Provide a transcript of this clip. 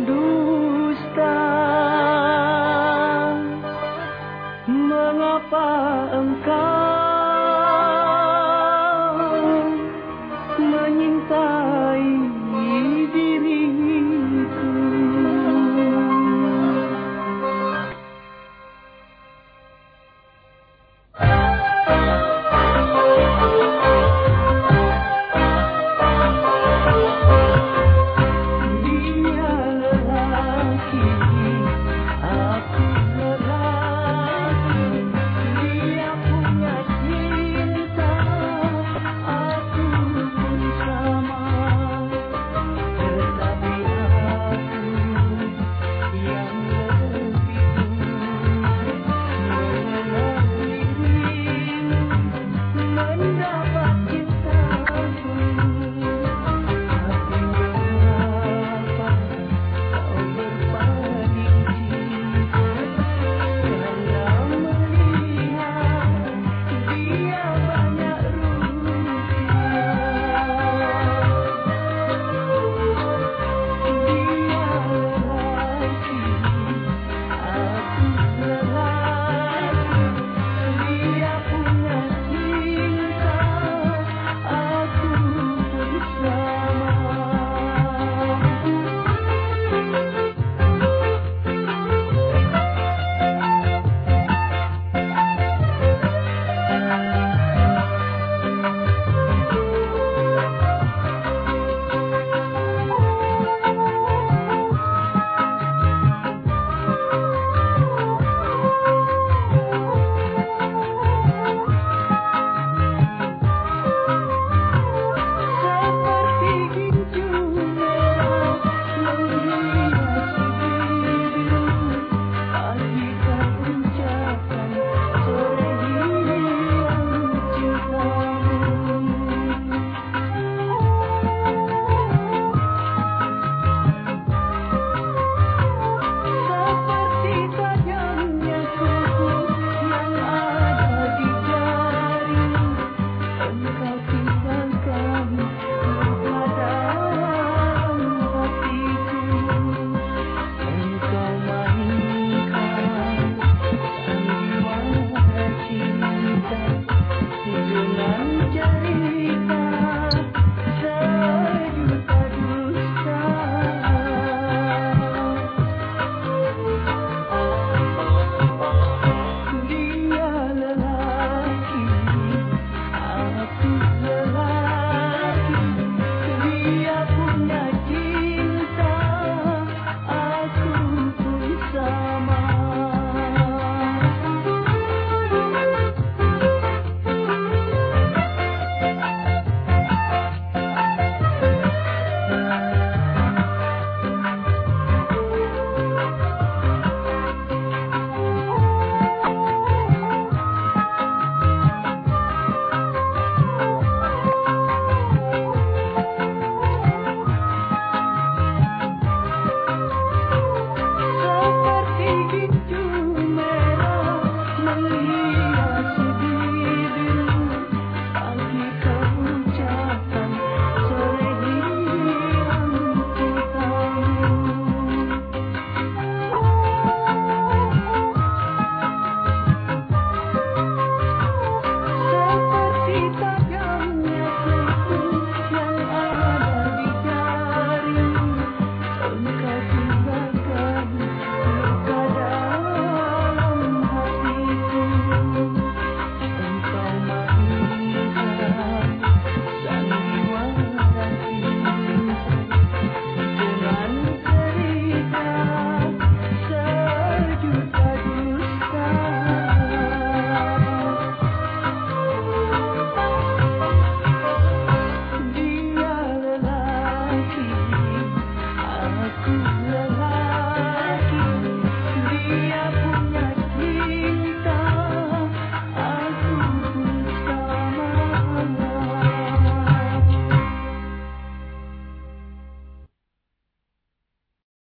Dusta, Mengapa engkau